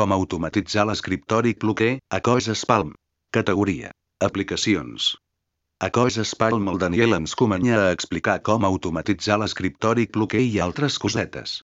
Com automatitzar l'escriptori cloquer, a Cos Espalm. Categoria. Aplicacions. A Cos Espalm el Daniel ens comanya a explicar com automatitzar l'escriptori cloquer i altres cosetes.